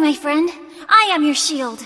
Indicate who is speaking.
Speaker 1: my friend. I am your shield.